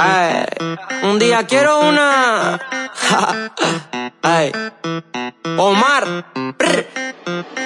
Ay, un día quiero una. Ay. Omar.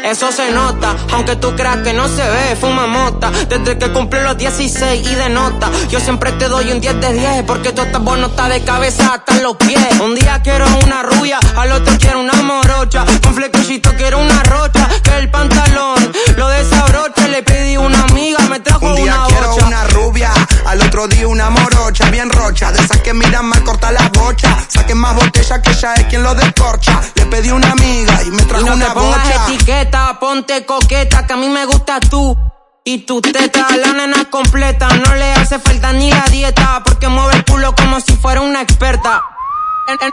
Eso se nota, aunque tú creas que no se ve, fuma mota. Desde que cumple los 16 y de nota. Yo siempre te doy un 10 de 10, porque tú estás bueno, está de cabeza hasta los pies. Un día quiero una rubia, al otro quiero una morocha. Con flequillito quiero una rocha, que el pantalón lo desabrocha. Le pedí una amiga, me trajo un día quiero una rubia, al otro día una morocha, bien rocha. De esas que miran mal corta la bocha. Saquen más botella que ella es quien lo descorcha. Le pedí una amiga y me trajo una bocha ponte coqueta, que a mí me gusta tú. Y tu teta, la nena completa, no le hace falta ni la dieta, porque mueve el culo como si fuera una experta.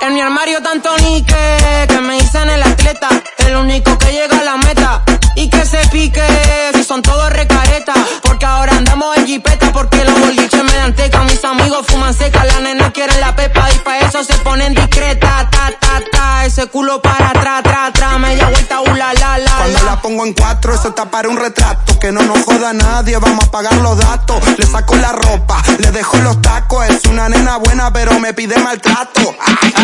En, mi armario tanto nique, que me dicen el atleta, el único que llega a la meta. Y que se pique, si son todos recaretas, porque ahora andamos en jipeta, porque los boliches me dan ese culo para atrás, tra, tra, media vuelta, ula, la, la, Cuando la. pongo en cuatro, eso está para un retrato, que no nos joda nadie, vamos a pagar los datos, le saco la ropa, le dejo los tacos, es una nena buena, pero me pide maltrato.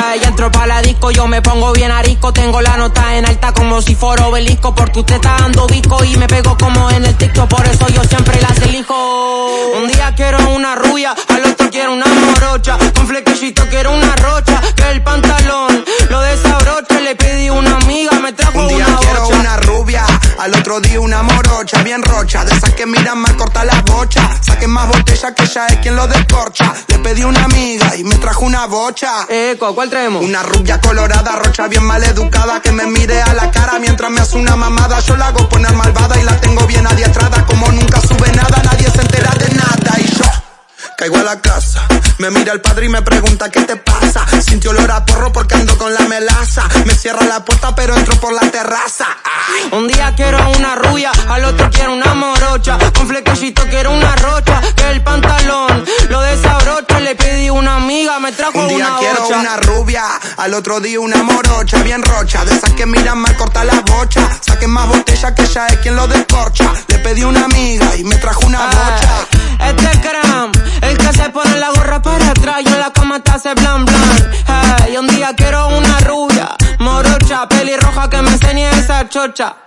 Ay, entro pa' la disco, yo me pongo bien arisco, tengo la nota en alta como si fuera obelisco, porque usted está dando disco y me pego como en el TikTok, por eso yo siempre las elijo. Un día quiero una rubia, al otro quiero una morocha, con flequillito quiero una otro día una morocha, bien rocha, de esas que miran mal corta la bocha, saquen más botella que ella es quien lo descorcha, le pedí una amiga y me trajo una bocha. Eh, ¿cuál traemos? Una rubia colorada, rocha bien mal educada, que me mire a la cara mientras me hace una mamada, yo la hago poner malvada y la tengo bien adiestrada, como nunca sube nada, nadie se entera de nada y yo caigo a la casa. Me mira el padre y me pregunta qué te pasa. Sintió olor a porro porque ando con la melaza. Me cierra la puerta pero entro por la terraza. Un día quiero una rubia, al otro quiero una morocha. Con flequillito quiero una rocha. Que el pantalón lo desabrocha. Le pedí una amiga, me trajo Un día una quiero una rubia, al otro día una morocha. Bien rocha, de esas que miran mal corta la bocha. Saquen más botella que ella es quien lo descorcha. Le pedí una amiga y me trajo una bocha. Este cram, el que se pone la gorra para atrás y en la cama te hace blan blan. Hey, un día quiero una rubia, morocha, pelirroja chocha.